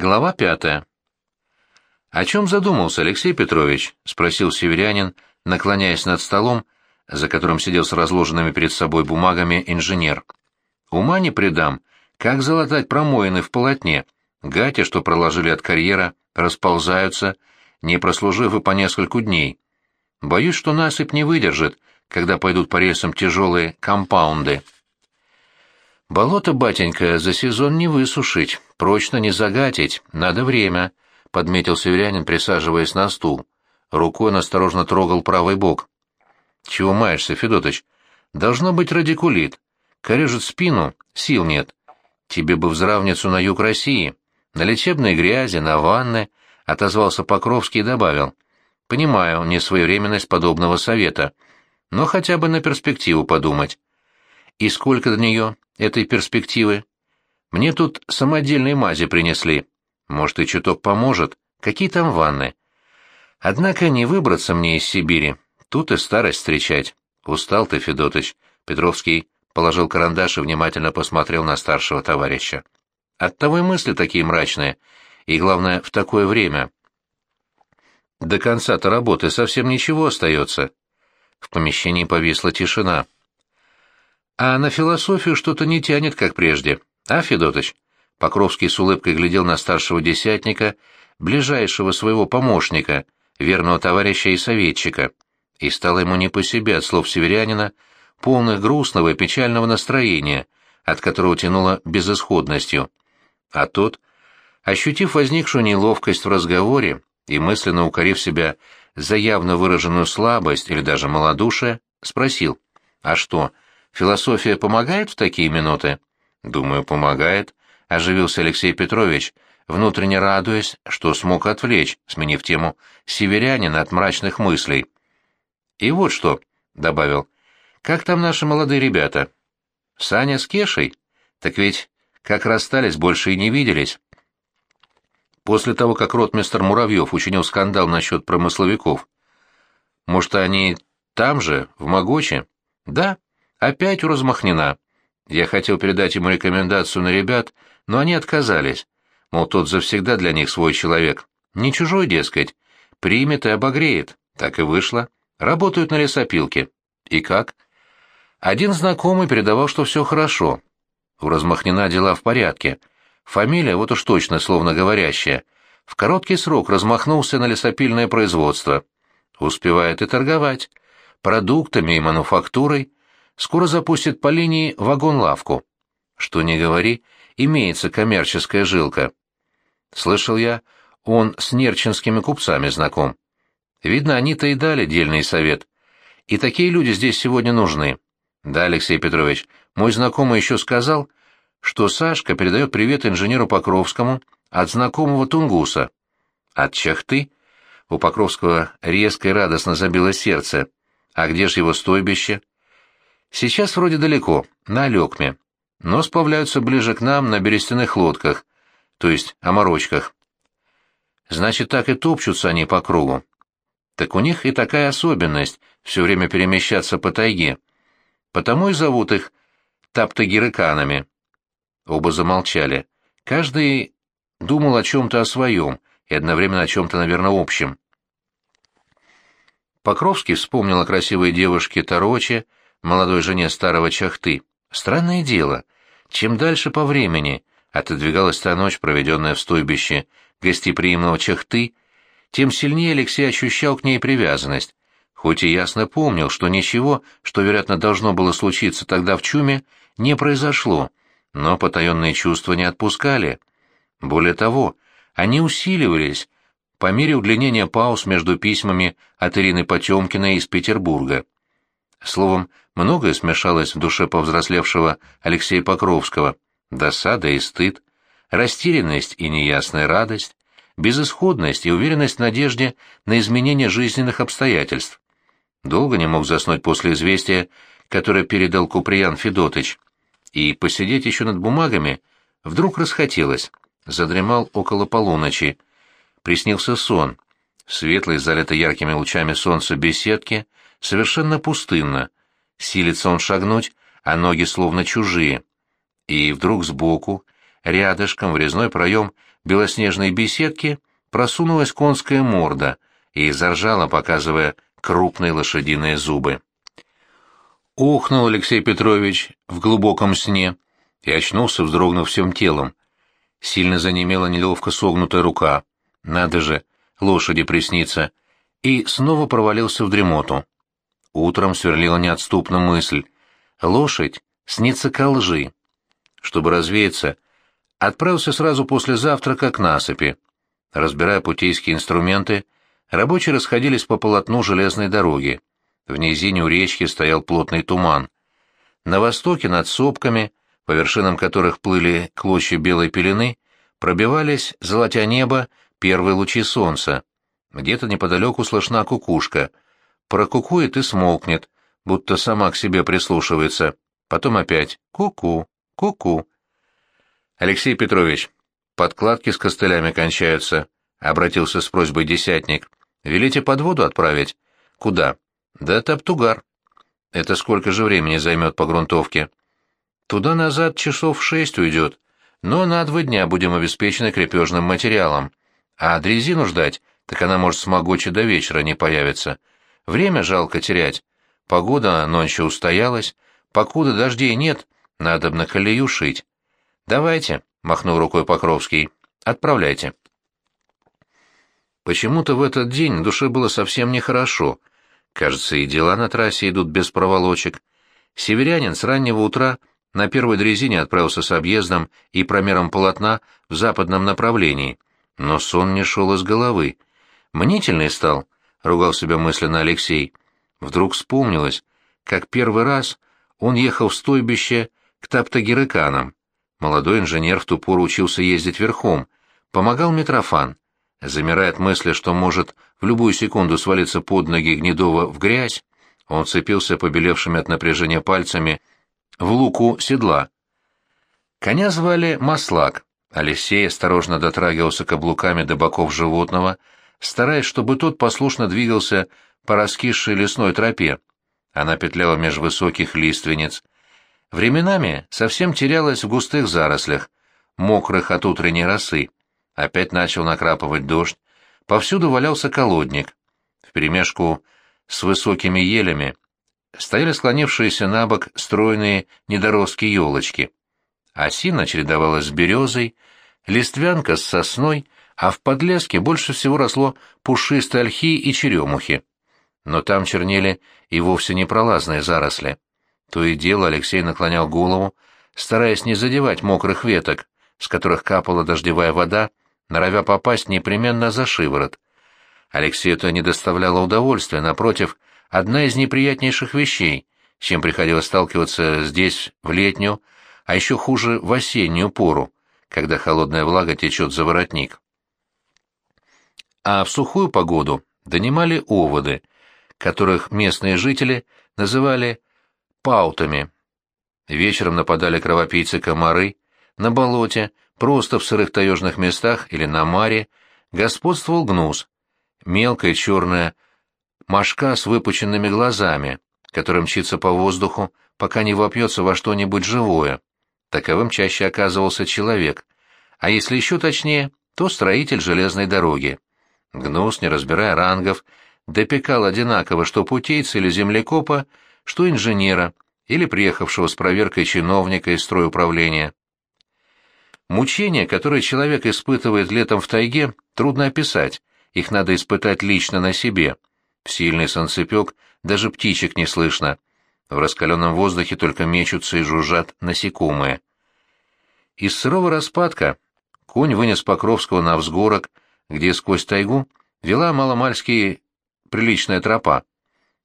Глава пятая. «О чем задумался, Алексей Петрович?» — спросил северянин, наклоняясь над столом, за которым сидел с разложенными перед собой бумагами инженер. «Ума не придам. Как залатать промоины в полотне? Гати, что проложили от карьера, расползаются, не прослужив и по нескольку дней. Боюсь, что насыпь не выдержит, когда пойдут по рельсам тяжелые компаунды». «Болото, батенька, за сезон не высушить, прочно не загатить, надо время», — подметил северянин, присаживаясь на стул. Рукой он осторожно трогал правый бок. «Чего маешься, Федотыч? Должно быть радикулит. Корежит спину, сил нет. Тебе бы в на юг России. На лечебной грязи, на ванны», — отозвался Покровский и добавил. «Понимаю несвоевременность подобного совета, но хотя бы на перспективу подумать». «И сколько до нее?» этой перспективы. Мне тут самодельные мази принесли. Может, и чуток поможет. Какие там ванны? Однако не выбраться мне из Сибири. Тут и старость встречать. Устал ты, Федотыч. Петровский положил карандаш и внимательно посмотрел на старшего товарища. Оттого и мысли такие мрачные. И, главное, в такое время. До конца-то работы совсем ничего остается. В помещении повисла тишина. А на философию что-то не тянет, как прежде. А, Федотыч? Покровский с улыбкой глядел на старшего десятника, ближайшего своего помощника, верного товарища и советчика, и стало ему не по себе от слов северянина, полных грустного и печального настроения, от которого тянуло безысходностью. А тот, ощутив возникшую неловкость в разговоре и мысленно укорив себя за явно выраженную слабость или даже малодушие, спросил, «А что, — Философия помогает в такие минуты? Думаю, помогает, оживился Алексей Петрович, внутренне радуясь, что смог отвлечь, сменив тему, северянина от мрачных мыслей. И вот что, добавил, как там наши молодые ребята? Саня с Кешей? Так ведь как расстались, больше и не виделись. После того, как ротмистр Муравьев учинил скандал насчет промысловиков. Может, они там же, в Могоче? Да, Опять у Размахнина. Я хотел передать ему рекомендацию на ребят, но они отказались. Мол, тот завсегда для них свой человек. Не чужой, дескать. Примет и обогреет. Так и вышло. Работают на лесопилке. И как? Один знакомый передавал, что все хорошо. У Размахнина дела в порядке. Фамилия, вот уж точно словно говорящая. В короткий срок размахнулся на лесопильное производство. Успевает и торговать. Продуктами и мануфактурой – скоро запустит по линии вагон-лавку. Что не говори, имеется коммерческая жилка. Слышал я, он с нерчинскими купцами знаком. Видно, они-то и дали дельный совет. И такие люди здесь сегодня нужны. Да, Алексей Петрович, мой знакомый еще сказал, что Сашка передает привет инженеру Покровскому от знакомого Тунгуса. От чахты? У Покровского резко и радостно забило сердце. А где же его стойбище? Сейчас вроде далеко, на Алекме, но сплавляются ближе к нам на берестяных лодках, то есть оморочках. Значит, так и топчутся они по кругу. Так у них и такая особенность — все время перемещаться по тайге. Потому и зовут их таптагирыканами. Оба замолчали. Каждый думал о чем-то о своем и одновременно о чем-то, наверное, общем. Покровский вспомнил о красивой девушке Тароче, молодой жене старого чахты. Странное дело, чем дальше по времени отодвигалась та ночь, проведенная в стойбище гостеприимного чахты, тем сильнее Алексей ощущал к ней привязанность, хоть и ясно помнил, что ничего, что, вероятно, должно было случиться тогда в чуме, не произошло, но потаенные чувства не отпускали. Более того, они усиливались по мере удлинения пауз между письмами от Ирины Потемкиной из Петербурга. Словом, многое смешалось в душе повзрослевшего Алексея Покровского. Досада и стыд, растерянность и неясная радость, безысходность и уверенность в надежде на изменение жизненных обстоятельств. Долго не мог заснуть после известия, которое передал Куприян Федотыч. И посидеть еще над бумагами вдруг расхотелось. Задремал около полуночи. Приснился сон. В светлой, яркими лучами солнца беседке — совершенно пустынно. Силится он шагнуть, а ноги словно чужие. И вдруг сбоку, рядышком в резной проем белоснежной беседки просунулась конская морда и заржала, показывая крупные лошадиные зубы. Ухнул Алексей Петрович в глубоком сне и очнулся, вздрогнув всем телом. Сильно занемела неловко согнутая рука. Надо же, лошади приснится. И снова провалился в дремоту. Утром сверлила неотступно мысль. Лошадь снится ко лжи. Чтобы развеяться, отправился сразу после завтрака к насыпи. Разбирая путейские инструменты, рабочие расходились по полотну железной дороги. В низине у речки стоял плотный туман. На востоке над сопками, по вершинам которых плыли клочья белой пелены, пробивались, золотя небо, первые лучи солнца. Где-то неподалеку слышна кукушка. Прокукует и смолкнет, будто сама к себе прислушивается. Потом опять «ку-ку, ку-ку». «Алексей Петрович, подкладки с костылями кончаются», — обратился с просьбой десятник. «Велите под воду отправить?» «Куда?» «Да Таптугар». «Это сколько же времени займет по грунтовке?» «Туда-назад часов шесть уйдет, но на два дня будем обеспечены крепежным материалом. А дрезину ждать, так она может смогочи до вечера не появится. Время жалко терять. Погода ночью устоялась, покуда дождей нет, надо на колею шить. «Давайте», — махнул рукой Покровский, — «отправляйте». Почему-то в этот день душе было совсем нехорошо. Кажется, и дела на трассе идут без проволочек. Северянин с раннего утра на первой дрезине отправился с объездом и промером полотна в западном направлении. Но сон не шел из головы. «Мнительный стал», — ругал себя мысленно Алексей. Вдруг вспомнилось, как первый раз он ехал в стойбище к таптагирыканам. Молодой инженер в ту пору учился ездить верхом, помогал Митрофан. Замирая от мысли, что может в любую секунду свалиться под ноги Гнедова в грязь, он цепился побелевшими от напряжения пальцами в луку седла. Коня звали Маслак. Алексей осторожно дотрагивался каблуками до боков животного, стараясь, чтобы тот послушно двигался по раскисшей лесной тропе. Она петляла меж высоких лиственниц. Временами совсем терялась в густых зарослях, мокрых от утренней росы. Опять начал накрапывать дождь. Повсюду валялся колодник. Вперемешку с высокими елями стояли склонившиеся на бок стройные недоростки елочки. Осина чередовалась с березой, листвянка с сосной, а в подлеске больше всего росло пушистой ольхи и черемухи но там чернели и вовсе непролазные заросли. То и дело Алексей наклонял голову, стараясь не задевать мокрых веток, с которых капала дождевая вода, норовя попасть непременно за шиворот. Алексею это не доставляло удовольствия, напротив, одна из неприятнейших вещей, с чем приходилось сталкиваться здесь в летнюю, а еще хуже в осеннюю пору, когда холодная влага течет за воротник. А в сухую погоду донимали оводы — которых местные жители называли паутами. Вечером нападали кровопийцы-комары, на болоте, просто в сырых таежных местах или на маре, господствовал гнус, мелкая черная мошка с выпученными глазами, которая мчится по воздуху, пока не вопьется во что-нибудь живое. Таковым чаще оказывался человек, а если еще точнее, то строитель железной дороги. Гнус, не разбирая рангов, допекал одинаково что путейца или землекопа, что инженера или приехавшего с проверкой чиновника из стройуправления. Мучения, которые человек испытывает летом в тайге, трудно описать, их надо испытать лично на себе. В сильный солнцепек даже птичек не слышно. В раскаленном воздухе только мечутся и жужжат насекомые. Из сырого распадка конь вынес Покровского на взгорок, где сквозь тайгу вела маломальские приличная тропа.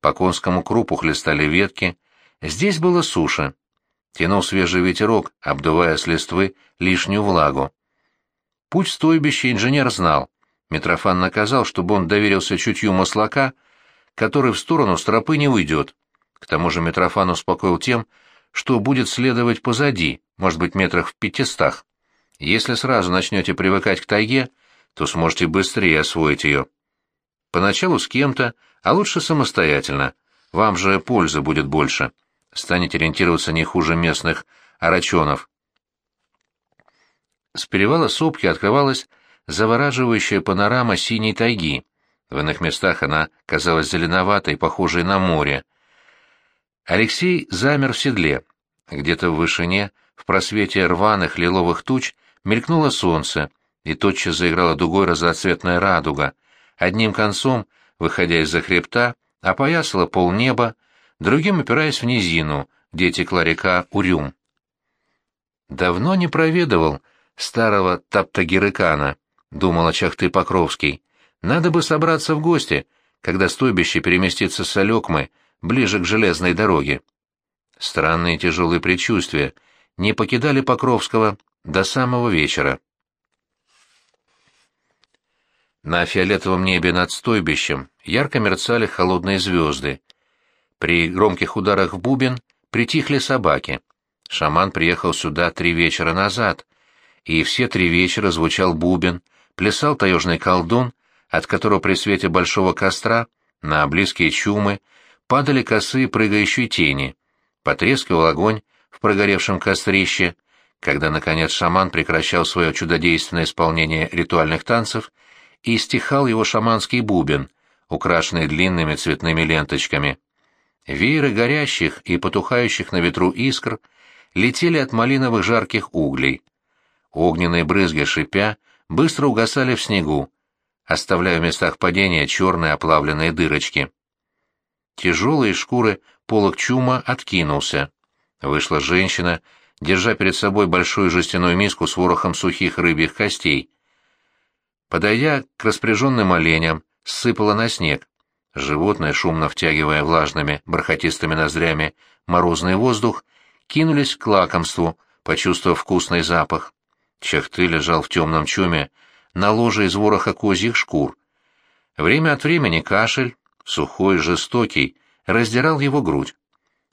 По конскому крупу хлестали ветки. Здесь было суше. Тянул свежий ветерок, обдувая с листвы лишнюю влагу. Путь стойбище инженер знал. Митрофан наказал, чтобы он доверился чутью маслака, который в сторону с тропы не уйдет. К тому же Митрофан успокоил тем, что будет следовать позади, может быть, метрах в пятистах. Если сразу начнете привыкать к тайге, то сможете быстрее освоить ее. Поначалу с кем-то, а лучше самостоятельно. Вам же пользы будет больше. Станете ориентироваться не хуже местных арачонов. С перевала сопки открывалась завораживающая панорама синей тайги. В иных местах она казалась зеленоватой, похожей на море. Алексей замер в седле. Где-то в вышине, в просвете рваных лиловых туч, мелькнуло солнце, и тотчас заиграла дугой разноцветная радуга. Одним концом, выходя из-за хребта, опоясала полнеба, другим опираясь в низину, где текла река Урюм. Давно не проведывал старого Таптагирыкана, думал о Чахты Покровский. Надо бы собраться в гости, когда стойбище переместится с Алекмы ближе к железной дороге. Странные тяжелые предчувствия не покидали Покровского до самого вечера. На фиолетовом небе над стойбищем ярко мерцали холодные звезды. При громких ударах в бубен притихли собаки. Шаман приехал сюда три вечера назад, и все три вечера звучал бубен, плясал таежный колдун, от которого при свете большого костра на близкие чумы падали косые прыгающие тени. Потрескивал огонь в прогоревшем кострище, когда, наконец, шаман прекращал свое чудодейственное исполнение ритуальных танцев — и стихал его шаманский бубен, украшенный длинными цветными ленточками. Вееры горящих и потухающих на ветру искр летели от малиновых жарких углей. Огненные брызги, шипя, быстро угасали в снегу, оставляя в местах падения черные оплавленные дырочки. Тяжелые шкуры полок чума откинулся. Вышла женщина, держа перед собой большую жестяную миску с ворохом сухих рыбьих костей. Подойдя к распряженным оленям, сыпала на снег. Животные, шумно втягивая влажными, бархатистыми ноздрями морозный воздух, кинулись к лакомству, почувствовав вкусный запах. Чахты лежал в темном чуме на ложе из вороха козьих шкур. Время от времени кашель, сухой, жестокий, раздирал его грудь.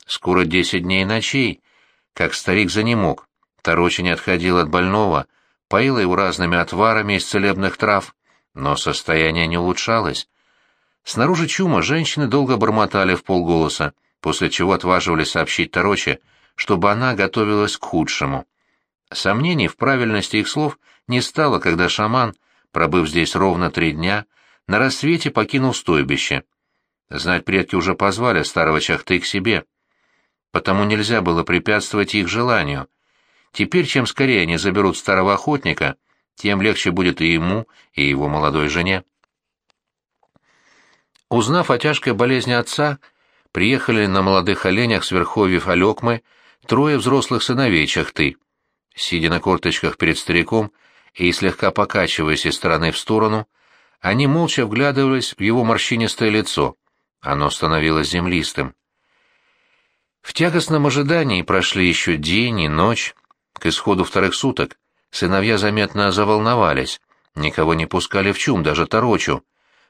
Скоро десять дней ночей, как старик занемог, Торочи не отходил от больного, поила его разными отварами из целебных трав, но состояние не улучшалось. Снаружи чума женщины долго бормотали в полголоса, после чего отваживались сообщить Тароче, чтобы она готовилась к худшему. Сомнений в правильности их слов не стало, когда шаман, пробыв здесь ровно три дня, на рассвете покинул стойбище. Знать предки уже позвали старого чахты к себе. Потому нельзя было препятствовать их желанию — Теперь, чем скорее они заберут старого охотника, тем легче будет и ему, и его молодой жене. Узнав о тяжкой болезни отца, приехали на молодых оленях с верховьев Алекмы трое взрослых сыновей Чахты. Сидя на корточках перед стариком и слегка покачиваясь из стороны в сторону, они молча вглядывались в его морщинистое лицо. Оно становилось землистым. В тягостном ожидании прошли еще день и ночь, к исходу вторых суток сыновья заметно заволновались, никого не пускали в чум, даже Торочу.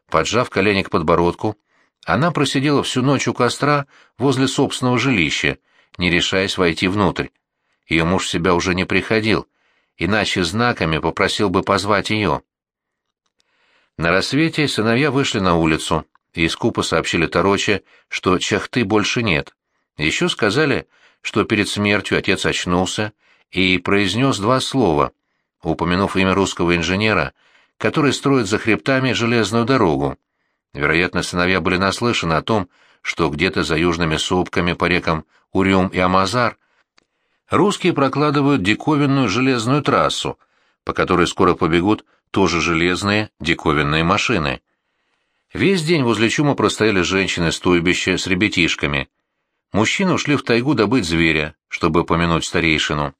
Поджав колени к подбородку, она просидела всю ночь у костра возле собственного жилища, не решаясь войти внутрь. Ее муж себя уже не приходил, иначе знаками попросил бы позвать ее. На рассвете сыновья вышли на улицу и скупо сообщили Тороче, что чахты больше нет. Еще сказали, что перед смертью отец очнулся и произнес два слова, упомянув имя русского инженера, который строит за хребтами железную дорогу. Вероятно, сыновья были наслышаны о том, что где-то за южными сопками по рекам Урюм и Амазар русские прокладывают диковинную железную трассу, по которой скоро побегут тоже железные диковинные машины. Весь день возле чума простояли женщины стойбища с ребятишками. Мужчины ушли в тайгу добыть зверя, чтобы помянуть старейшину.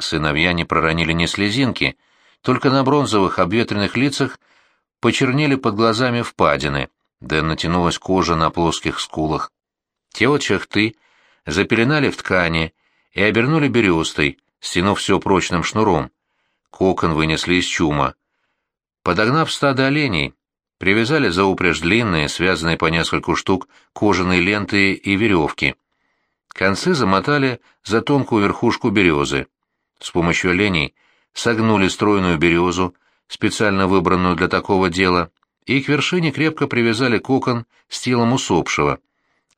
Сыновья не проронили ни слезинки, только на бронзовых обветренных лицах почернели под глазами впадины, да натянулась кожа на плоских скулах. Тело чахты запеленали в ткани и обернули берестой, стянув все прочным шнуром. Кокон вынесли из чума. Подогнав стадо оленей, привязали за упряжь длинные, связанные по нескольку штук, кожаные ленты и веревки. Концы замотали за тонкую верхушку березы. С помощью оленей согнули стройную березу, специально выбранную для такого дела, и к вершине крепко привязали кокон с телом усопшего.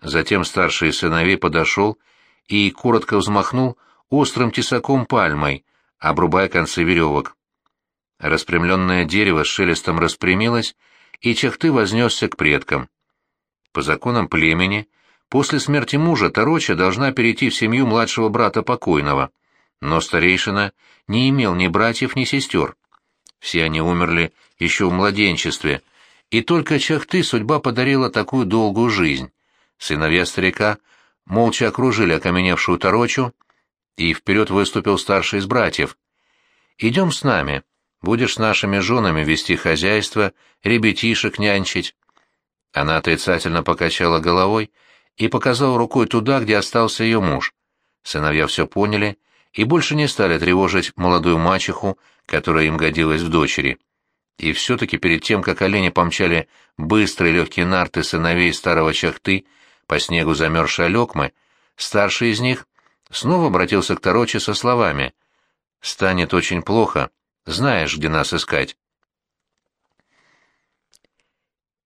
Затем старший сыновей подошел и коротко взмахнул острым тесаком пальмой, обрубая концы веревок. Распрямленное дерево с шелестом распрямилось, и Чахты вознесся к предкам. По законам племени, после смерти мужа Тароча должна перейти в семью младшего брата покойного, но старейшина не имел ни братьев, ни сестер. Все они умерли еще в младенчестве, и только Чахты судьба подарила такую долгую жизнь. Сыновья старика молча окружили окаменевшую Тарочу, и вперед выступил старший из братьев. «Идем с нами, будешь с нашими женами вести хозяйство, ребятишек нянчить». Она отрицательно покачала головой и показала рукой туда, где остался ее муж. Сыновья все поняли и больше не стали тревожить молодую мачеху, которая им годилась в дочери. И все-таки перед тем, как олени помчали быстрые легкие нарты сыновей старого чахты по снегу замерзшей Алекмы, старший из них снова обратился к Тароче со словами «Станет очень плохо, знаешь, где нас искать».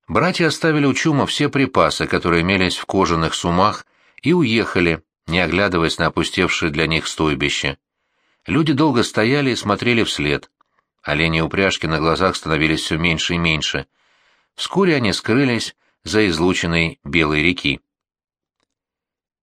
Братья оставили у Чума все припасы, которые имелись в кожаных сумах, и уехали, не оглядываясь на опустевшее для них стойбище. Люди долго стояли и смотрели вслед. Олени упряжки на глазах становились все меньше и меньше. Вскоре они скрылись за излученной белой реки.